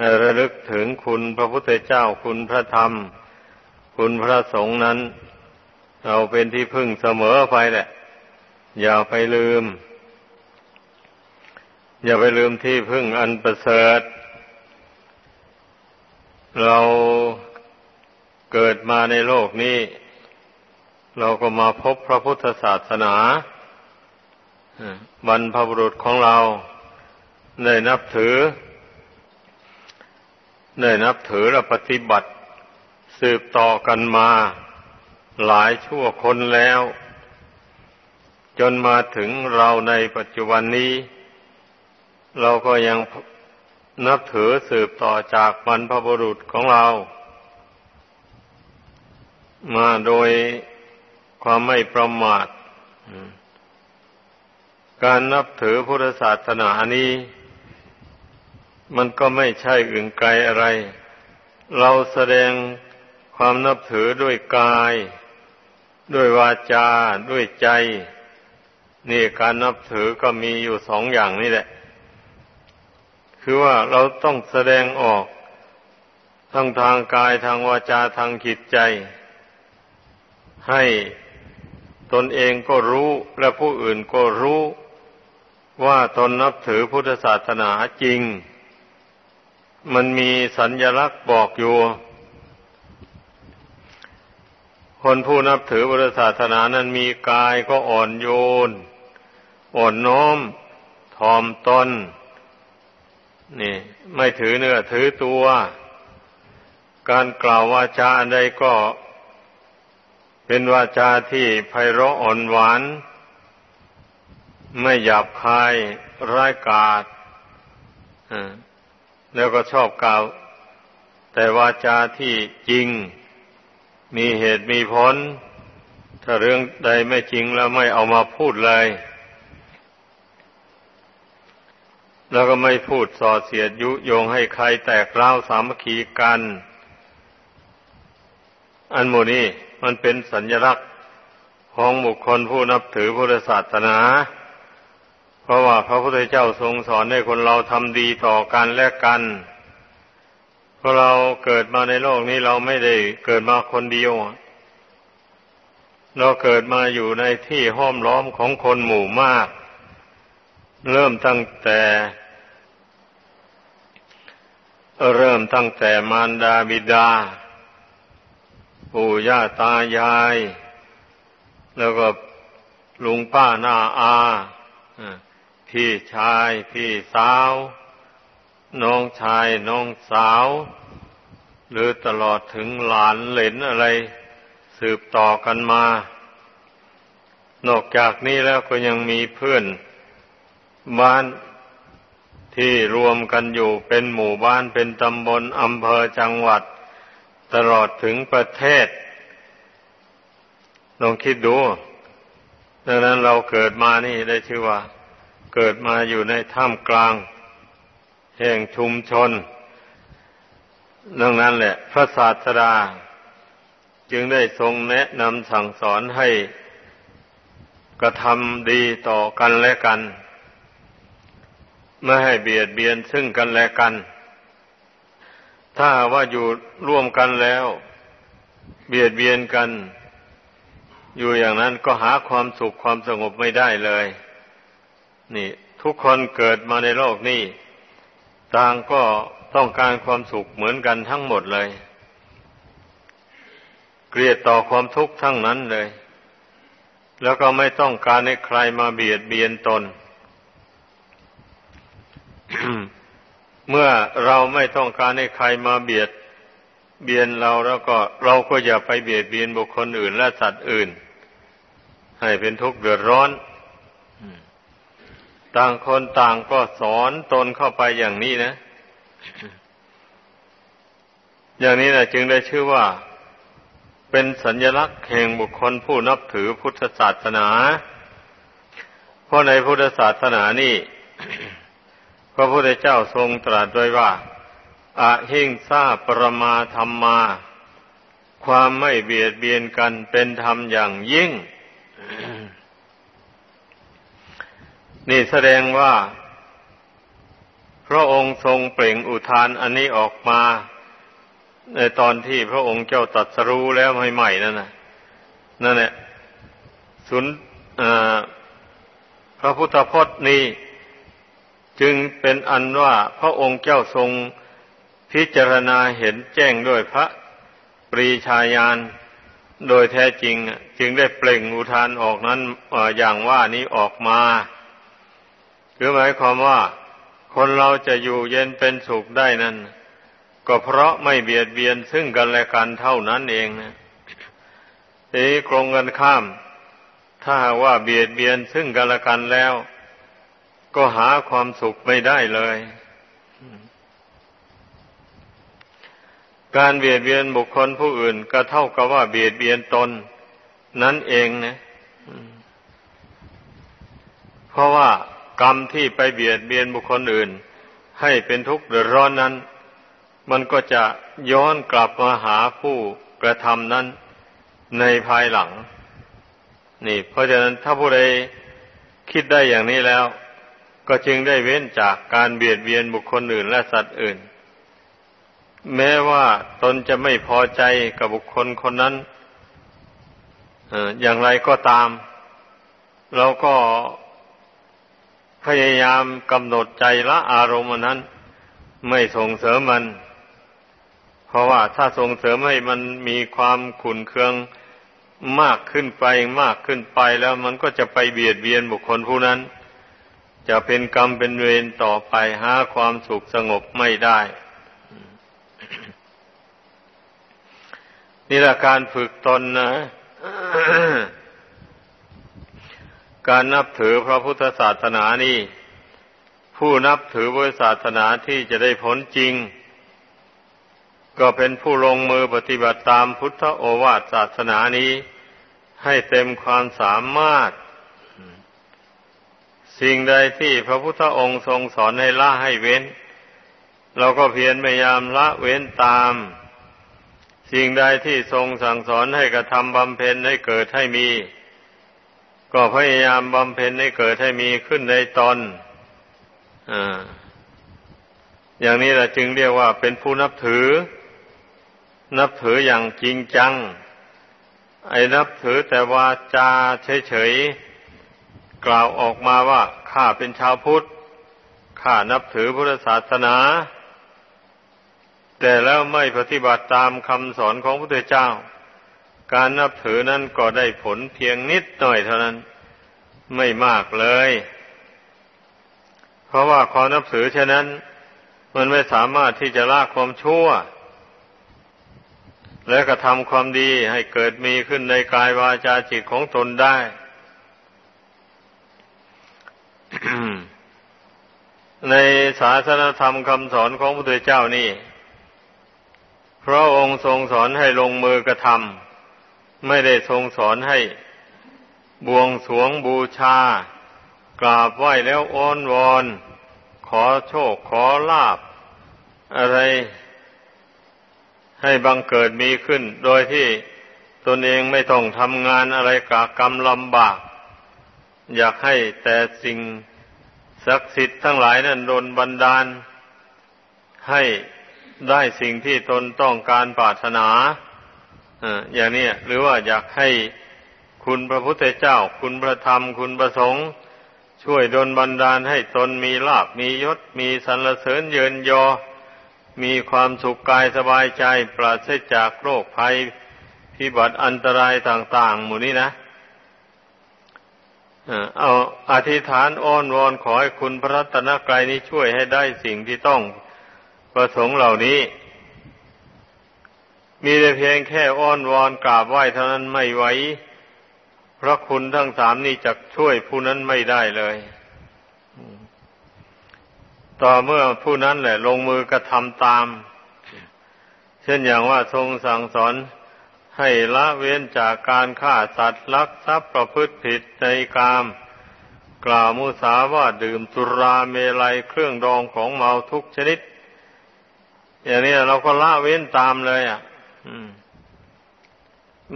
ระลึกถึงคุณพระพุทธเจ้าคุณพระธรรม คุณพระสงฆ์นั้น เราเป็นที่พึ่งเสมอไปแหละ อย่าไปลืม อย่าไปลืมที่พึ่งอันประเสริฐ เราเกิดมาในโลกนี้ เราก็มาพบพระพุทธศาสนาบรรพบุรุษของเราได้นับถือ ได้นับถือและปฏิบัติ สืบต่อกันมา หลายชั่วคนแล้ว จนมาถึงเราในปัจจุบันนี้ เราก็ยังนับถือสืบต่อจากบรรพบุรุษของเรา มาโดยความไม่ประมาท การนับถือพุทธศาสนานี้ มันก็ไม่ใช่อื่นไกลอะไร เราแสดงความนับถือด้วยกาย ด้วยวาจา ด้วยใจ นี่การนับถือก็มีอยู่สองอย่างนี่แหละ คือว่าเราต้องแสดงออกทั้งทางกายทางวาจาทางจิตใจ ให้ตนเองก็รู้และผู้อื่นก็รู้ว่าตนนับถือพุทธศาสนาจริง มันมีสัญญลักษณ์บอกอยู่ คนผู้นับถือพุทธศาสนานั้นมีกายก็อ่อนโยน อ่อนน้อมถ่อมตนนี่ ไม่ถือเนื้อถือตัว การกล่าววาจาใดก็ เป็นวาจาที่ไพเราะอ่อนหวาน ไม่หยาบคายร้ายกาจ แล้วก็ชอบกล่าว แต่วาจาที่จริง มีเหตุมีผล ถ้าเรื่องใดไม่จริงแล้วไม่เอามาพูดเลย แล้วก็ไม่พูดส่อเสียดยุโยงให้ใครแตกเล่าสามัคคีกัน อันโมนี้มันเป็นสัญลักษณ์ของบุคคลผู้นับถือพุทธศาสนา เพราะว่าพระพุทธเจ้าทรงสอนให้คนเราทำดีต่อกันและกัน เพราะเราเกิดมาในโลกนี้เราไม่ได้เกิดมาคนเดียว เราเกิดมาอยู่ในที่ห้อมล้อมของคนหมู่มาก เริ่มตั้งแต่ เริ่มตั้งแต่มารดาบิดา ปู่ย่าตายาย แล้วก็ลุงป้าหน้าอา พี่ชาย พี่สาว น้องชาย น้องสาว หรือตลอดถึงหลานเหลนอะไร สืบต่อกันมา นอกจากนี้แล้วก็ยังมีเพื่อนบ้านที่รวมกันอยู่เป็นหมู่บ้านเป็นตำบลอำเภอจังหวัด ตลอดถึงประเทศลองคิดดู ดังนั้นเราเกิดมานี่ได้ชื่อว่า เกิดมาอยู่ในถ้ำกลาง แห่งชุมชนดังนั้นแหละ พระศาสดา จึงได้ทรงแนะนำสั่งสอนให้กระทำดีต่อกันและกัน ไม่ให้เบียดเบียนซึ่งกันและกัน ถ้าว่าอยู่ร่วมกันแล้ว เบียดเบียนกัน อยู่อย่างนั้นก็หาความสุขความสงบไม่ได้เลย นี่ ทุกคนเกิดมาในโลกนี้ ต่างก็ต้องการความสุขเหมือนกันทั้งหมดเลย เกลียดต่อความทุกข์ทั้งนั้นเลย แล้วก็ไม่ต้องการให้ใครมาเบียดเบียนตน เมื่อเราไม่ต้องการให้ใครมาเบียดเบียนเราแล้วก็เราก็อย่าไปเบียดเบียนบุคคลอื่นและสัตว์อื่น ให้เป็นทุกข์เดือดร้อน ต่างคนต่างก็สอนตนเข้าไปอย่างนี้นะ อย่างนี้นะจึงได้ชื่อว่า เป็นสัญลักษณ์แห่งบุคคลผู้นับถือพุทธศาสนา เพราะในพุทธศาสนานี่พระพุทธเจ้าทรงตรัสไว้ว่าอาหิงซาปรมาธรรมมา ความไม่เบียดเบียนกันเป็นธรรมอย่างยิ่ง นี่แสดงว่า พระองค์ทรงเปล่งอุทานอันนี้ออกมา ในตอนที่พระองค์เจ้าตัดสรู้แล้วใหม่ๆนั่นนะนั่นแหละสุนพระพุทธพจน์นี้จึงเป็นอันว่าพระองค์เจ้าทรงพิจารณาเห็นแจ้งด้วยพระปรีชาญาณโดยแท้จริง จึงได้เปล่งอุทานออกนั้นอย่างว่านี้ออกมา คือหมายความว่าคนเราจะอยู่เย็นเป็นสุขได้นั้น ก็เพราะไม่เบียดเบียนซึ่งกันและกันเท่านั้นเองนะทีกรงกันข้าม ถ้าว่าเบียดเบียนซึ่งกันและกันแล้ว ก็หาความสุขไม่ได้เลย การเบียดเบียนบุคคลผู้อื่น ก็เท่ากับว่าเบียดเบียนตน นั่นเองนะเพราะว่า กรรมที่ไปเบียดเบียนบุคคลอื่น ให้เป็นทุกข์เดือดร้อนนั้น มันก็จะย้อนกลับมาหาผู้กระทำนั้นในภายหลัง นี่ เพราะฉะนั้นถ้าผู้ใดคิดได้อย่างนี้แล้ว ก็จึงได้เว้นจากการเบียดเบียนบุคคลอื่นและสัตว์อื่น แม้ว่าตนจะไม่พอใจกับบุคคลคนนั้นอย่างไรก็ตาม เราก็ พยายามกำหนดใจละอารมณ์นั้น ไม่ส่งเสริมมัน เพราะว่าถ้าส่งเสริมให้มันมีความขุนเคืองมากขึ้นไปมากขึ้นไปแล้วมันก็จะไปเบียดเบียนบุคคลผู้นั้น จะเป็นกรรมเป็นเวรต่อไปหาความสุขสงบไม่ได้ นี่แหละการฝึกตนนะ การนับถือพระพุทธศาสนานี่ ผู้นับถือพุทธศาสนาที่จะได้ผลจริง ก็เป็นผู้ลงมือปฏิบัติตามพุทธโอวาทศาสนานี้ ให้เต็มความสามารถ สิ่งใดที่พระพุทธองค์ทรงสอนให้ละให้เว้น เราก็เพียรพยายามละเว้นตาม สิ่งใดที่ทรงสั่งสอนให้กระทำบำเพ็ญให้เกิดให้มี ก็พยายามบำเพ็ญให้เกิดให้มีขึ้นในตนออย่างนี้แหละจึงเรียกว่าเป็นผู้นับถือ นับถืออย่างจริงจัง ไอ้นับถือแต่ว่าจาเฉยๆ กล่าวออกมาว่าข้าเป็นชาวพุทธ ข้านับถือพุทธศาสนา แต่แล้วไม่ปฏิบัติตามคำสอนของพระพุทธเจ้า การนับถือนั้นก็ได้ผลเพียงนิดหน่อยเท่านั้น ไม่มากเลย เพราะว่าความนับถือเช่นนั้น มันไม่สามารถที่จะละความชั่ว และกระทำความดีให้เกิดมีขึ้นในกายวาจาจิตของตนได้ในศาสนธรรมคำสอนของพระพุทธเจ้านี่ พระองค์ทรงสอนให้ลงมือกระทำ ไม่ได้ทรงสอนให้บวงสวงบูชา กราบไหว้แล้วอ้อนวอน ขอโชคขอลาบ อะไร ให้บังเกิดมีขึ้น โดยที่ตนเองไม่ต้องทำงานอะไรกากรรมลำบาก อยากให้แต่สิ่งศักดิ์สิทธิ์ทั้งหลายนั้นโดนบันดาล ให้ได้สิ่งที่ตนต้องการปรารถนา อย่างนี้หรือว่าอยากให้คุณพระพุทธเจ้า คุณพระธรรม คุณประสงค์ช่วยดลบันดาลให้ตนมีลาบมียศ มีสรรเสริญเยินยอ มีความสุขกายสบายใจ ปราศจากโรคภัยพิบัติอันตรายต่าง ๆ หมู่นี้นะเอาอธิษฐานอ้อนวอนขอให้คุณพระรัตนกรายนี้ช่วยให้ได้สิ่งที่ต้องประสงค์เหล่านี้ มีแต่เพียงแค่อ้อนวอนกราบไหว้เท่านั้นไม่ไหวพระคุณทั้งสามนี้จะช่วยผู้นั้นไม่ได้เลย ต่อเมื่อผู้นั้นแหละ ลงมือกระทำตาม เช่นอย่างว่าทรงสั่งสอนให้ละเว้นจากการฆ่าสัตว์ลักทรัพย์ประพฤติผิดในกาม กล่าวมุสาว่าดื่มสุราเมลัยเครื่องดองของเมาทุกชนิด อย่างนี้เราก็ละเว้นตามเลยอะ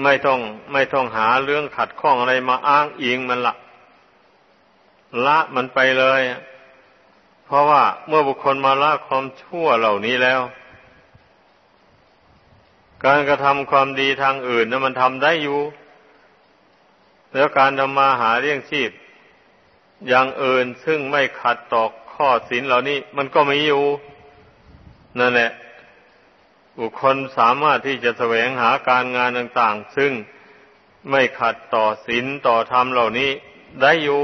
ไม่ต้อง ไม่ต้องหาเรื่องขัดข้องอะไรมาอ้างอิงมันละละมันไปเลย เพราะว่าเมื่อบุคคลมาละความชั่วเหล่านี้แล้ว การกระทำความดีทางอื่นนะั้นมันทำได้อยู่ แล้วการทำมาหาเลี้ยงชีพ อย่างอื่นซึ่งไม่ขัดต่อข้อศีลเหล่านี้ มันก็มีอยู่นั่นแหละ บุคคลสามารถที่จะแสวงหาการงานต่างๆ ซึ่งไม่ขัดต่อศีลต่อธรรมเหล่านี้ได้อยู่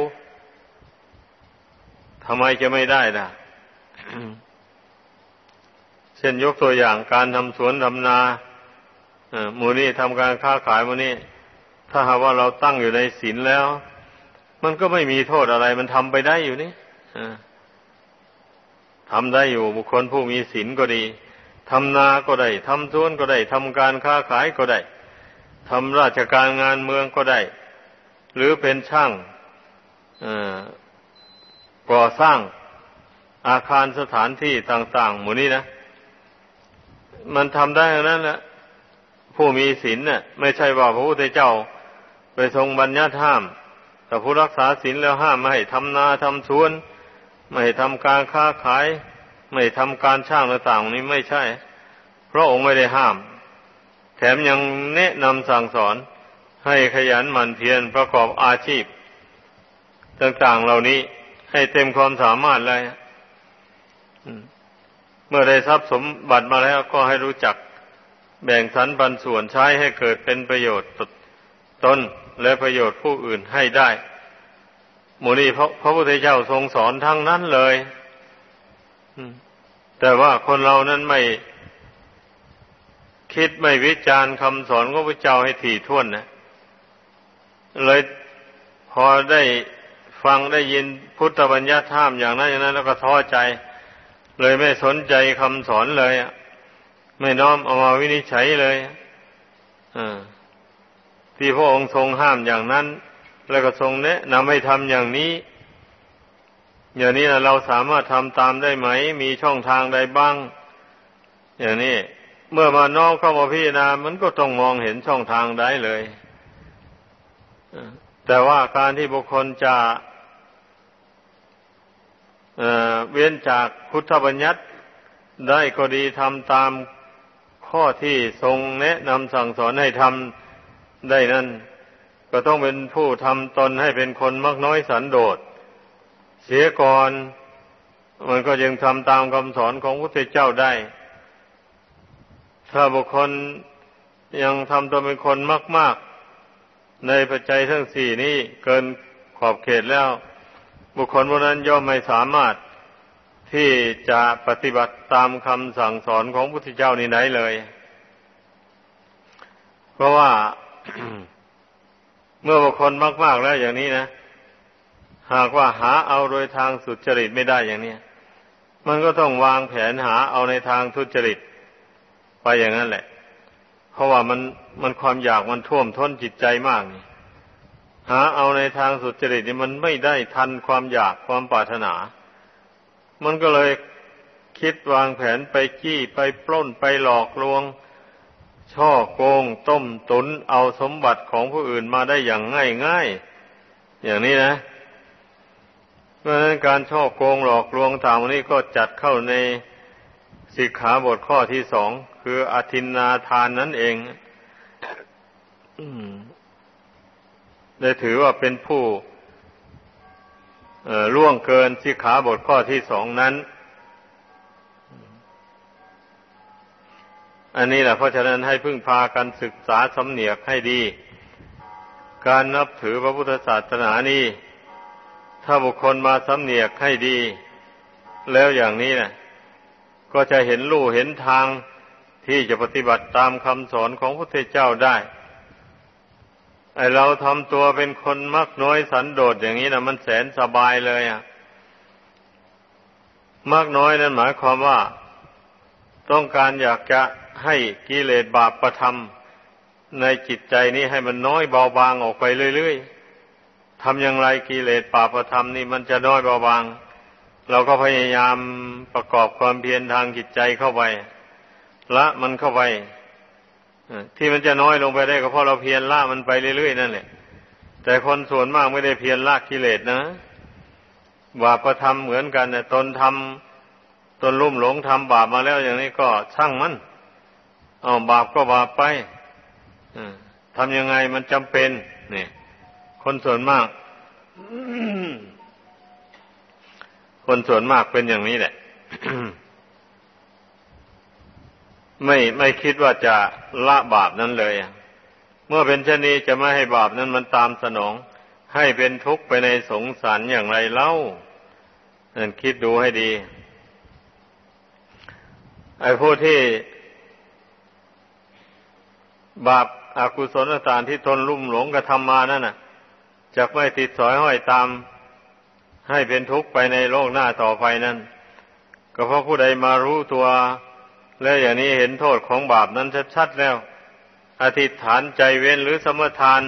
ทำไมจะไม่ได้ล่ะเช่นยกตัวอย่างการทำสวนทำนาหมูนี่ทำการค้าขายมูนี่ถ้าหากว่าเราตั้งอยู่ในศีลแล้ว มันก็ไม่มีโทษอะไร มันทำไปได้อยู่นี่ทำได้อยู่บุคคลผู้มีศีลก็ดี ทำนาก็ได้ทำสวนก็ได้ทำการค้าขายก็ได้ทำราชการงานเมืองก็ได้ หรือเป็นช่างก่อสร้างอาคารสถานที่ต่าง ๆ หมู่นี้นะ มันทำได้ทั้งนั้นแหละผู้มีศีลเนี่ยไม่ใช่ว่าพระพุทธเจ้าไปทรงบัญญัติห้าม แต่ผู้รักษาศีลแล้วห้ามไม่ให้ทำนาทำสวน ไม่ให้ทำการค้าขาย ไม่ทำการช่างต่างๆนี้ไม่ใช่ พระองค์ไม่ได้ห้าม แถมยังแนะนำสั่งสอนให้ขยันหมั่นเพียรประกอบอาชีพ ต่างๆเหล่านี้ให้เต็มความสามารถเลยเมื่อได้ทรัพย์สมบัติมาแล้วก็ให้รู้จักแบ่งสรรปันส่วนใช้ให้เกิดเป็นประโยชน์ตนและประโยชน์ผู้อื่นให้ได้หมูนีพระพระพุทธเจ้าทรงสอนทั้งนั้นเลย แต่ว่าคนเรานั้นไม่คิดไม่วิจารณ์คำสอนของพระเจ้าให้ถี่ถ้วนนะเลยพอได้ฟังได้ยินพุทธบัญญัติห้ามอย่างนั้นอย่างนั้น แล้วก็ท้อใจ เลยไม่สนใจคำสอนเลยไม่น้อมเอามาวินิจฉัยเลยที่พระองค์ทรงห้ามอย่างนั้น แล้วก็ทรงแนะนำให้ทำอย่างนี้ อย่างนี้เราสามารถทำตามได้ไหม มีช่องทางใดบ้าง อย่างนี้เมื่อมาน้อมเข้ามาพิจารณา มันก็ต้องมองเห็นช่องทางได้เลย แต่ว่าการที่บุคคลจะเว้นจากพุทธบัญญัติได้ก็ดีทำตามข้อที่ทรงแนะนำสั่งสอนให้ทำได้นั้น ก็ต้องเป็นผู้ทำตนให้เป็นคนมักน้อยสันโดษ เสียก่อน มันก็ยังทำตามคำสอนของพระพุทธเจ้าได้ ถ้าบุคคลยังทำตัวเป็นคนมาก ๆ ในปัจจัยทั้งสี่นี้เกินขอบเขตแล้ว บุคคลพวกนั้นย่อมไม่สามารถที่จะปฏิบัติตามคำสั่งสอนของพระพุทธเจ้านี้ไหนเลย เพราะว่าเมื่อบุคคลมาก ๆ แล้วอย่างนี้นะ หากว่าหาเอาโดยทางสุจริตไม่ได้อย่างนี้มันก็ต้องวางแผนหาเอาในทางทุจริต ไปอย่างนั้นแหละ เพราะว่ามันมันความอยากมันท่วมท้นจิตใจมากนี่หาเอาในทางสุจริตนี่มันไม่ได้ทันความอยากความปรารถนา มันก็เลยคิดวางแผนไปจี้ไปปล้นไปหลอกลวง ช่อโกง ต้มตุนเอาสมบัติของผู้อื่นมาได้อย่างง่ายง่ายอย่างนี้นะ เพราะฉะนั้นการช่อโกงหลอกลวงตามนี้ก็จัดเข้าในสิกขาบทข้อที่สองคืออธินนาทานนั่นเองได้ถือว่าเป็นผู้ล่วงเกินสิกขาบทข้อที่สองนั้น อันนี้แหละเพราะฉะนั้นให้พึ่งพากันศึกษาสำเนียกให้ดี การนับถือพระพุทธศาสนานี้ ถ้าบุคคลมาสำเนียกให้ดี แล้วอย่างนี้นะก็จะเห็นลู่เห็นทางที่จะปฏิบัติตามคำสอนของพระพุทธเจ้าได้ ไอเราทำตัวเป็นคนมักน้อยสันโดษอย่างนี้นะมันแสนสบายเลยอะมากน้อยนั้นหมายความว่า ต้องการอยากจะให้กิเลสบาปประทำในจิตใจนี้ให้มันน้อยเบาบางออกไปเรื่อยๆ ทำอย่างไรกิเลสบาปประทำนี่มันจะน้อยเบาบาง เราก็พยายามประกอบความเพียรทางจิตใจเข้าไป ละมันเข้าไปที่มันจะน้อยลงไปได้ก็เพราะเราเพียรละมันไปเรื่อยๆนั่นแหละแต่คนส่วนมากไม่ได้เพียรละกิเลสนะบาปประทำเหมือนกันเนี่ยตนทำตนลุ่มหลงทำบาปมาแล้วอย่างนี้ก็ช่างมันเอาบาปก็บาปไปทำยังไงมันจำเป็นเนี่ย คนส่วนมาก คนส่วนมากเป็นอย่างนี้แหละ ไม่ไม่คิดว่าจะละบาปนั้นเลย เมื่อเป็นเช่นนี้จะไม่ให้บาปนั้นมันตามสนอง ให้เป็นทุกข์ไปในสงสารอย่างไรเล่านั่นคิดดูให้ดี ไอ้ผู้ที่บาปอากุศลต่างที่ทนลุ่มหลงกระทำมานั่นน่ะ จะไม่ติดสอยห้อยตาม ให้เป็นทุกข์ไปในโลกหน้าต่อไปนั่นก็เพราะผู้ใดมารู้ตัว แล้วอย่างนี้เห็นโทษของบาปนั้นชัดๆแล้ว อธิษฐานใจเว้นหรือสมทาน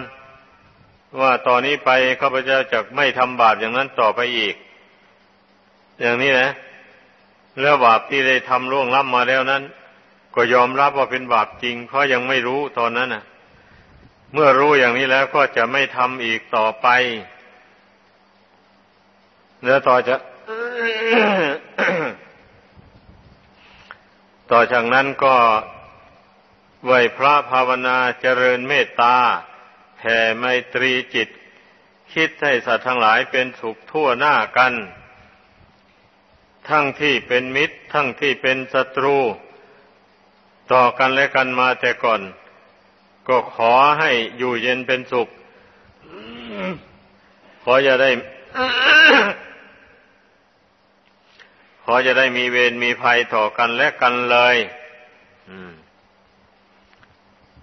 ว่าตอนนี้ไปข้าพเจ้าจะไม่ทำบาปอย่างนั้นต่อไปอีก อย่างนี้นะ แล้วบาปที่ได้ทำล่วงล้ำมาแล้วนั้น ก็ยอมรับว่าเป็นบาปจริง เพราะยังไม่รู้ตอนนั้นน่ะ เมื่อรู้อย่างนี้แล้วก็จะไม่ทำอีกต่อไป แล้วต่อจะ ต่อจากนั้นก็ไหวพระภาวนาเจริญเมตตาแผ่ไมตรีจิต คิดให้สัตว์ทั้งหลายเป็นสุขทั่วหน้ากัน ทั้งที่เป็นมิตร ทั้งที่เป็นศัตรู ต่อกันและกันมาแต่ก่อน ก็ขอให้อยู่เย็นเป็นสุข ขอจะได้ ขอจะได้มีเวรมีภัยต่อกันและกันเลย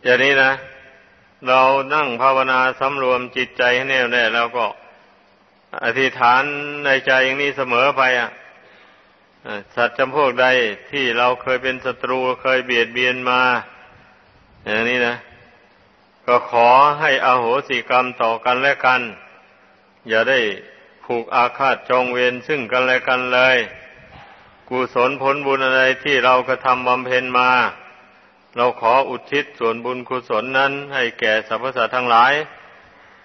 อย่างนี้นะ เรานั่งภาวนาสำรวมจิตใจให้แน่วแน่แล้วก็ อธิษฐานในใจอย่างนี้เสมอไปอะสัตว์จำพวกใดที่เราเคยเป็นศัตรูเคยเบียดเบียนมา อย่างนี้นะ ก็ขอให้อโหสิกรรมต่อกันและกัน อย่าได้ผูกอาฆาตจองเวรซึ่งกันและกันเลย กุศลผลบุญอะไรที่เรากระทำบำเพ็ญมา เราขออุทิศส่วนบุญกุศลนั้นให้แก่สรรพสัตว์ทั้งหลาย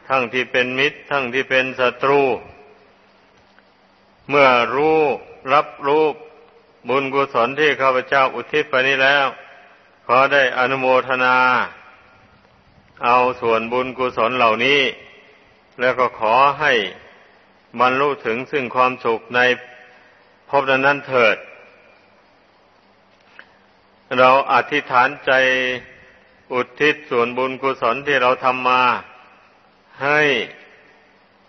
ทั้งที่เป็นมิตร ทั้งที่เป็นศัตรู เมื่อรู้รับรู้บุญกุศลที่ข้าพเจ้าอุทิศไปนี้แล้ว ขอได้อนุโมทนา เอาส่วนบุญกุศลเหล่านี้ แล้วก็ขอให้บรรลุถึงซึ่งความสุขในภพนั้นเถิด เราอธิษฐานใจอุทิศส่วนบุญกุศลที่เราทำมาให้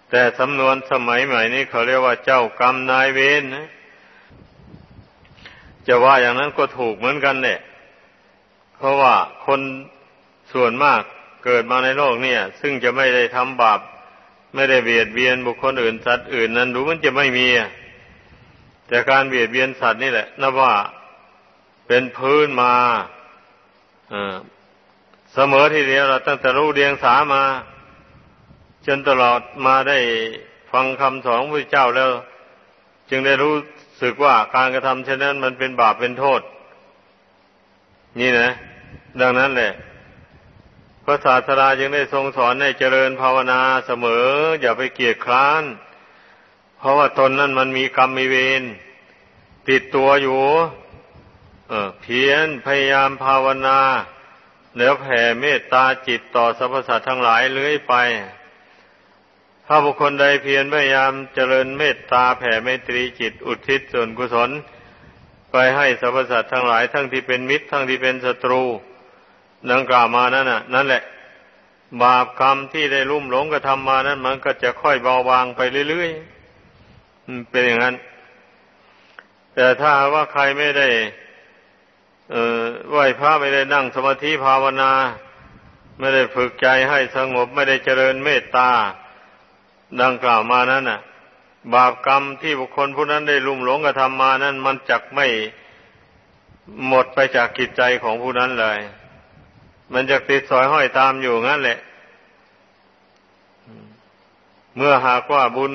แต่สำนวนสมัยใหม่นี้เขาเรียกว่าเจ้ากรรมนายเวรนะจะว่าอย่างนั้นก็ถูกเหมือนกันเนี่ยเพราะว่าคนส่วนมาก เกิดมาในโลกเนี่ย ซึ่งจะไม่ได้ทำบาปไม่ได้เบียดเบียนบุคคลอื่นสัตว์อื่นนั้นรู้มันจะไม่มีแต่การเบียดเบียนสัตว์นี่แหละนับว่าเป็นพื้นมาเสมอทีเดียวเราตั้งแต่รู้เดียงสามา จนตลอดมาได้ฟังคำสอนพระเจ้าแล้ว จึงได้รู้สึกว่าการกระทำเช่นนั้นมันเป็นบาปเป็นโทษ นี่นะ ดังนั้นแหละ พระศาสดาจึงได้ทรงสอนให้เจริญภาวนาเสมอ อย่าไปเกียดคร้าน เพราะว่าตนนั้นมันมีกรรมมีเวรติดตัวอยู่เเพียรพยายามภาวนาแล้วแผ่เมตตาจิตต่อสรรพสัตว์ทั้งหลายเลื้อยไป ถ้าบุคคลใดเพียรพยายามเจริญเมตตาแผ่เมตรีจิตอุทิศส่วนกุศล ไปให้สรรพสัตว์ทั้งหลายทั้งที่เป็นมิตรทั้งที่เป็นศัตรู ดังกล่าวมานั่นน่ะ นั่นแหละ บาปกรรมที่ได้ลุ่มหลงกระทำมานั้น มันก็จะค่อยเบาบางไปเรื่อยๆเป็นอย่างนั้น แต่ถ้าว่าใครไม่ได้เอ่อไหวพระไม่ได้นั่งสมาธิภาวนา ไม่ได้ฝึกใจให้สงบไม่ได้เจริญเมตตา ดังกล่าวมานั้นน่ะ บาปกรรมที่บุคคลผู้นั้นได้ลุ่มหลงกระทำมานั้น มันจักไม่หมดไปจากกิจใจของผู้นั้นเลย มันจะติดสอยห้อยตามอยู่งั้นแหละ เมื่อหากว่าบุญ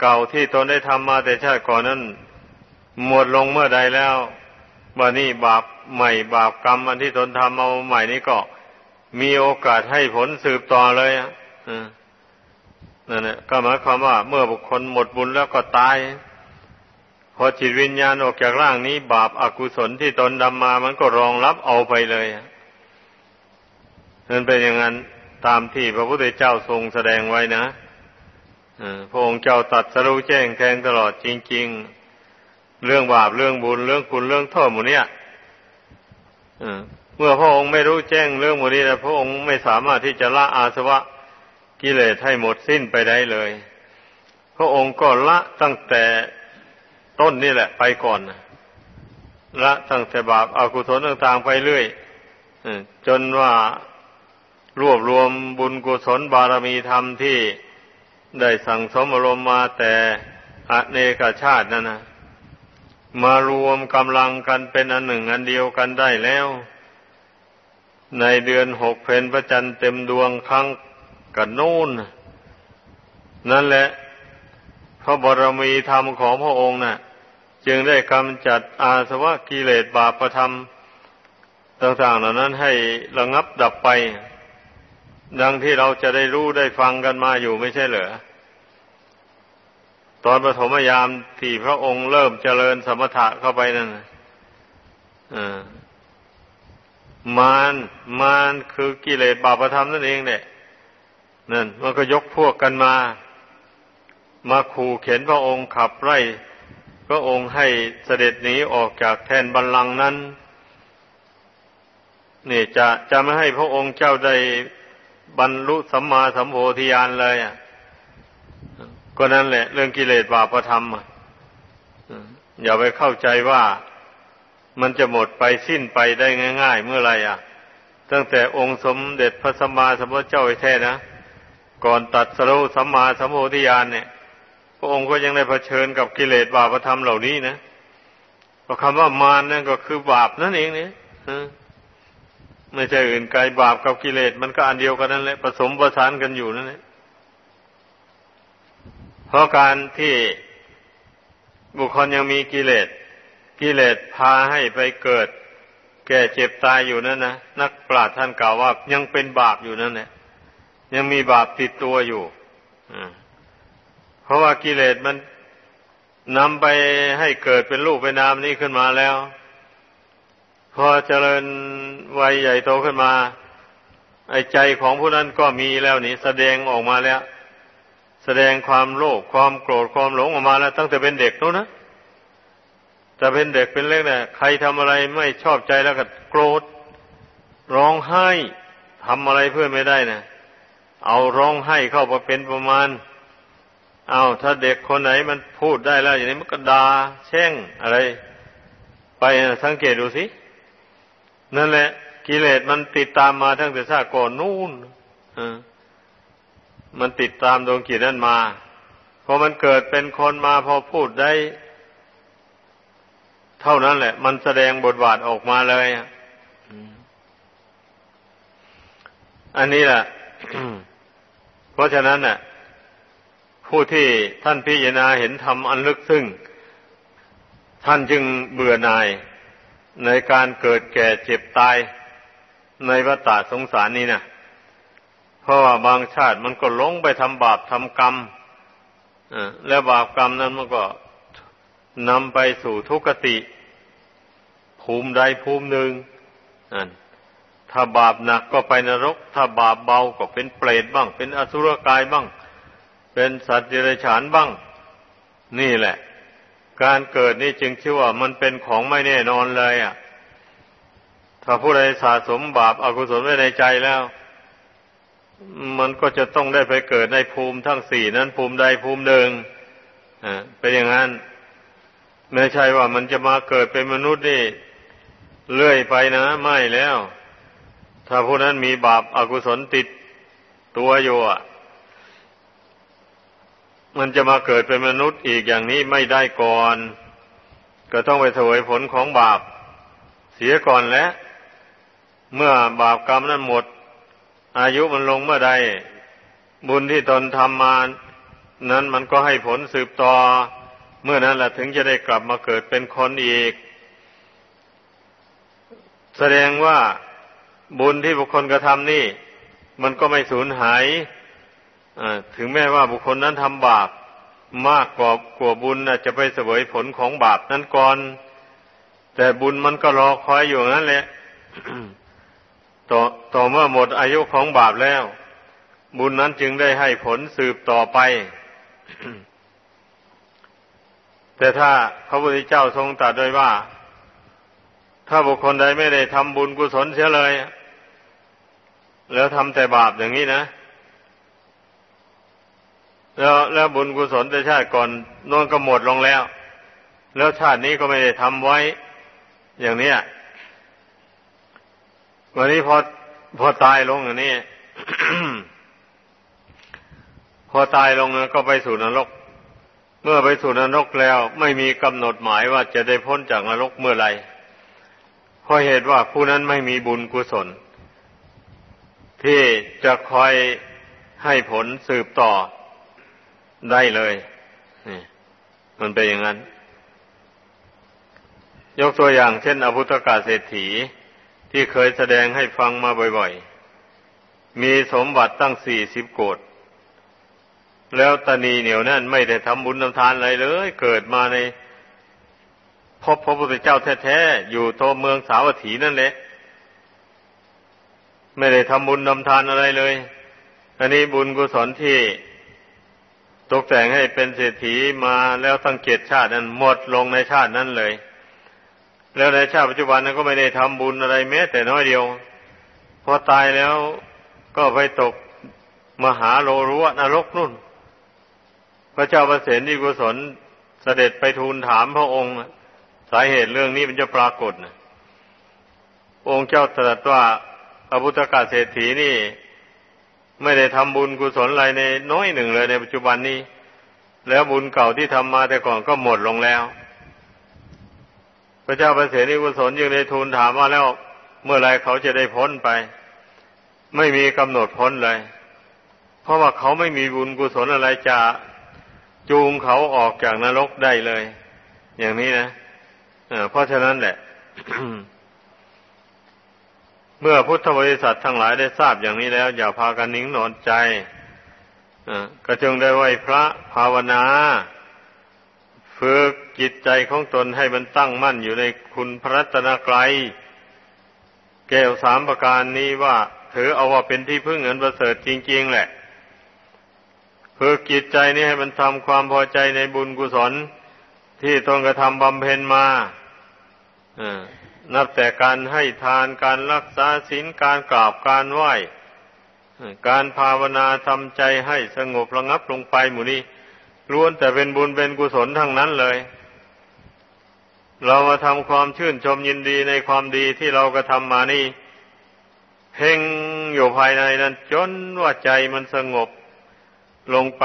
เก่าที่ตนได้ทำมาแต่ชาติก่อนนั้น หมดลงเมื่อใดแล้วว่านี่บาปใหม่บาปกรรมอันที่ตนทำเอาใหม่นี้ก็ มีโอกาสให้ผลสืบต่อเลยอะนั่นแหละก็หมายความว่า เมื่อบุคคลหมดบุญแล้วก็ตาย พอจิตวิญญาณออกจากร่างนี้ บาปอากุศลที่ตนดำมา มันก็รองรับเอาไปเลย นั่นเป็นอย่างนั้นตามที่พระพุทธเจ้าทรงแสดงไว้นะพระองค์เจ้าตัดสรู้แจ้งแทงตลอดจริง ๆ เรื่องบาปเรื่องบุญเรื่องคุณเรื่องโทษหมดเนี่ยเมื่อพระองค์ไม่รู้แจ้งเรื่องหมดนี้แล้วพระองค์ไม่สามารถที่จะละอาสวะกิเลสให้หมดสิ้นไปได้เลย พระองค์ก็ละตั้งแต่ต้นนี่แหละ ไปก่อนละตั้งแต่บาปอากุศลต่างๆไปเรื่อยจนว่า รวบรวมบุญกุศลบารมีธรรมที่ได้สั่งสมอารมณ์มาแต่อเนกชาตินั่นนะมารวมกำลังกันเป็นอันหนึ่งอันเดียวกันได้แล้ว ในเดือนหกเพนพระจันทร์เต็มดวงครั้งกันนู่น นั่นแหละพระบรมีธรรมของพระองค์นะ่ะ จึงได้กำจัดอาสวะกิเลสบาปประธรรมต่างๆเหล่านั้นให้ระงับดับไป ดังที่เราจะได้รู้ได้ฟังกันมาอยู่ไม่ใช่เหรอ ตอนปฐมยามที่พระองค์เริ่มเจริญสมถะเข้าไปนั่นมารมารคือกิเลสบาปธรรมนั่นเองเนี่ยนั่นมันก็ยกพวกกันมา มาขู่เข็นพระองค์ขับไล่พระองค์ให้เสด็จหนีออกจากแทนบัลลังก์นั้นนี่จะจะไม่ให้พระองค์เจ้าได้ บรรลุสัมมาสัมโพธิญาณเลยอะก็นั่นแหละ เรื่องกิเลสบาปธรรมอะอย่าไปเข้าใจว่ามันจะหมดไปสิ้นไปได้ง่าย ๆ เมื่อไรอะ ตั้งแต่องค์สมเด็จพระสัมมาสัมพุทธเจ้าไอ้แท้นะก่อนตัดสรุสัมมาสัมโพธิญาณเนี่ย พระองค์ก็ยังได้เผชิญกับกิเลสบาปธรรมเหล่านี้นะเพราะคำว่ามารนั่นก็คือบาปนั่นเองเนี่ย ไม่ใช่อื่นไกลบาปกับกิเลสมันก็อันเดียวกันนั่นแหละผสมประสานกันอยู่นั่นแหละเพราะการที่บุคคลยังมีกิเลสกิเลสพาให้ไปเกิด แก่เจ็บตายอยู่นั่นนะนักปราชญ์ท่านกล่าวว่ายังเป็นบาปอยู่นั่นแหละยังมีบาปติดตัวอยู่เพราะว่ากิเลสมันนำไปให้เกิดเป็นรูปเป็นนามนี้ขึ้นมาแล้ว พอเจริญวัยใหญ่โตขึ้นมา ไอ้ใจของผู้นั้นก็มีแล้วนี่แสดงออกมาแล้ว แสดงความโลภความโกรธความหลงออกมาแล้ว ตั้งแต่เป็นเด็กนู้นนะแต่เป็นเด็กเป็นเล็กเนี่ยใครทำอะไรไม่ชอบใจแล้วก็โกรธร้องไห้ทำอะไรเพื่อไม่ได้นะเอาร้องไห้เข้าไปเป็นประมาณ เอาถ้าเด็กคนไหนมันพูดได้แล้ว อย่างนี้มันก็ดา่าแช่งอะไร ไปสังเกตดูสิ นั่นแหละ กิเลสมันติดตามมาตั้งแต่ชาติก่อนนู่นมันติดตามดวงกิจนั่นมาพอมันเกิดเป็นคนมาพอพูดได้ เท่านั้นแหละ มันแสดงบทบาทออกมาเลยอันนี้แหละเพราะฉะนั้นน่ะ ผู้ที่ท่านพิจารณาเห็นธรรมอันลึกซึ้งท่านจึงเบื่อหน่าย ในการเกิดแก่เจ็บตายในวัฏสงสารนี้นะเพราะว่าบางชาติมันก็ลงไปทำบาปทำกรรมแล้วบาปกรรมนั้นมันก็นำไปสู่ทุกติ ภูมิใดภูมิหนึ่งถ้าบาปหนักก็ไปนรก ถ้าบาปเบาก็เป็นเปรตบ้าง เป็นอสุรกายบ้าง เป็นสัตว์เดรัจฉานบ้าง นี่แหละ การเกิดนี่จึงชื่อว่ามันเป็นของไม่แน่นอนเลยอะ ถ้าผู้ใดสะสมบาปอากุศลไว้ในใจแล้ว มันก็จะต้องได้ไปเกิดในภูมิทั้งสี่นั้นภูมิใดภูมิหนึ่งอ่าเป็นอย่างนั้นไม่ใช่ว่ามันจะมาเกิดเป็นมนุษย์นี่เลื่อยไปนะไม่แล้ว ถ้าผู้นั้นมีบาปอากุศลติดตัวอยู่อะ มันจะมาเกิดเป็นมนุษย์อีกอย่างนี้ไม่ได้ก่อน ก็ต้องไปเสวยผลของบาป เสียก่อนแล้วเมื่อบาปกรรมนั้นหมด อายุมันลงเมื่อใด บุญที่ตนทำมานั้นมันก็ให้ผลสืบต่อ เมื่อนั้นแหละถึงจะได้กลับมาเกิดเป็นคนอีก แสดงว่าบุญที่บุคคลกระทำนี่ มันก็ไม่สูญหาย ถึงแม้ว่าบุคคลนั้นทำบาปมากกว่ากว่าบุญจะไปเสวยผลของบาปนั้นก่อน แต่บุญมันก็รอคอยอยู่นั้นแหละต่อต่อเมื่อหมดอายุของบาปแล้ว บุญนั้นจึงได้ให้ผลสืบต่อไป แต่ถ้าพระพุทธเจ้าทรงตรัสโดยว่า ถ้าบุคคลใดไม่ได้ทำบุญกุศลเสียเลย แล้วทำแต่บาปอย่างนี้นะ แล้วแล้วบุญกุศลแต่ชาติก่อนนวนก็หมดลงแล้ว แล้วชาตินี้ก็ไม่ได้ทำไว้ อย่างนี้วันนี้พอพอตายลงอย่างนี้พอตายลงก็ไปสู่นรก เมื่อไปสู่นรกแล้ว ไม่มีกำหนดหมายว่าจะได้พ้นจากนรกเมื่อไรเพราะเหตุว่าผู้นั้นไม่มีบุญกุศล ที่จะคอยให้ผลสืบต่อ ได้เลยนี่มันเป็นอย่างนั้น ยกตัวอย่างเช่นอภุตกาเศรษฐีที่เคยแสดงให้ฟังมาบ่อยๆ มีสมบัติตั้งสี่สิบโกดแล้วตนีเหนียวแน่นไม่ได้ทำบุญทำทานอะไรเลย เกิดมาในพบพระพุทธเจ้าแท้ๆ อยู่ตัวเมืองสาวัตถีนั่นแหละ ไม่ได้ทำบุญทำทานอะไรเลย อันนี้บุญกุศลที่ ตกแต่งให้เป็นเศรษฐีมาแล้วตั้งเกียรติชาตินั้นหมดลงในชาตินั้นเลย แล้วในชาติปัจจุบันนั้นก็ไม่ได้ทำบุญอะไรแม้ แต่น้อยเดียว พอตายแล้วก็ไปตกมหาโลรุวนรกนุ่น พระเจ้าประเสนิกุศลเสด็จไปทูลถามพระองค์ สาเหตุเรื่องนี้มันจะปรากฏนะองค์เจ้าตรัสว่าพระพุทธกาเศรษฐีนี่ ไม่ได้ทำบุญกุศลอะไรในน้อยหนึ่งเลยในปัจจุบันนี้ แล้วบุญเก่าที่ทำมาแต่ก่อนก็หมดลงแล้ว พระเจ้าประเสริกุศลยังได้ทูลถามว่าแล้ว เมื่อไรเขาจะได้พ้นไป ไม่มีกำหนดพ้นเลย เพราะว่าเขาไม่มีบุญกุศลอะไรจะจูงเขาออกจากนรกได้เลย อย่างนี้นะเพราะฉะนั้นแหละ เมื่อพุทธบริษัททั้งหลายได้ทราบอย่างนี้แล้ว อย่าพากันนิ่งนอนใจก็จึงได้ไหวพระภาวนา ฝึกจิตใจของตนให้มันตั้งมั่นอยู่ในคุณพระตนกรัยแก้วสามประการนี้ว่า ถือเอาว่าเป็นที่พึ่งเงินประเสริฐจริง ๆ แหละฝึกจิตใจนี้ให้มันทำความพอใจในบุญกุศลที่ตนกระทำบำเพ็ญมา นับแต่การให้ทานการรักษาศีลการกราบการไหว้การภาวนาทำใจให้สงบระงับลงไปหมู่นี้ล้วนแต่เป็นบุญเป็นกุศลทั้งนั้นเลย เรามาทำความชื่นชมยินดีในความดีที่เรากระทำมานี่เพ่งอยู่ภายในนั้นจนว่าใจมันสงบลงไป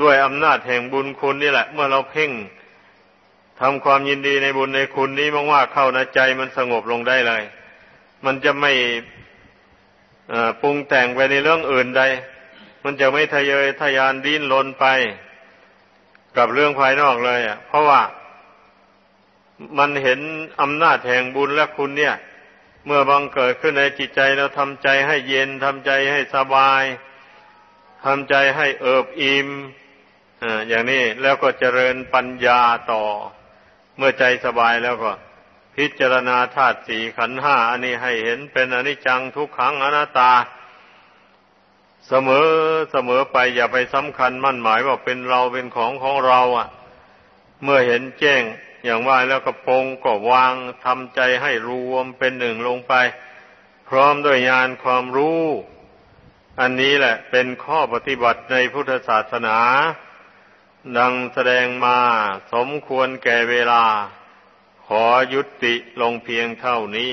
ด้วยอำนาจแห่งบุญคุณนี่แหละ เมื่อเราเพ่ง ทำความยินดีในบุญในคุณนี้มากๆเข้านะใจมันสงบลงได้เลย มันจะไม่ปรุงแต่งไปในเรื่องอื่นใด มันจะไม่ทะเยอทะยานดิ้นรนไป กับเรื่องภายนอกเลยอะ เพราะว่ามันเห็นอำนาจแห่งบุญและคุณเนี่ย เมื่อบังเกิดขึ้นในจิตใจเราทำใจให้เย็นทำใจให้สบายทำใจให้เอิบอิ่มอย่างนี้แล้วก็เจริญปัญญาต่อ มื่อใจสบายแล้วก็ พิจารณาธาตุสี่ขันห้าอันนี้ให้เห็นเป็นอนิจจังทุกขังอนัตตา เสมอเสมอไปอย่าไปสำคัญมั่นหมายว่าเป็นเราเป็นของของเราอะ เมื่อเห็นแจ้งอย่างว่าแล้วก็ปงก็วางทำใจให้รวมเป็นหนึ่งลงไป พร้อมด้วยญาณความรู้ อันนี้แหละเป็นข้อปฏิบัติในพุทธศาสนา ดังแสดงมาสมควรแก่เวลา ขอยุติลงเพียงเท่านี้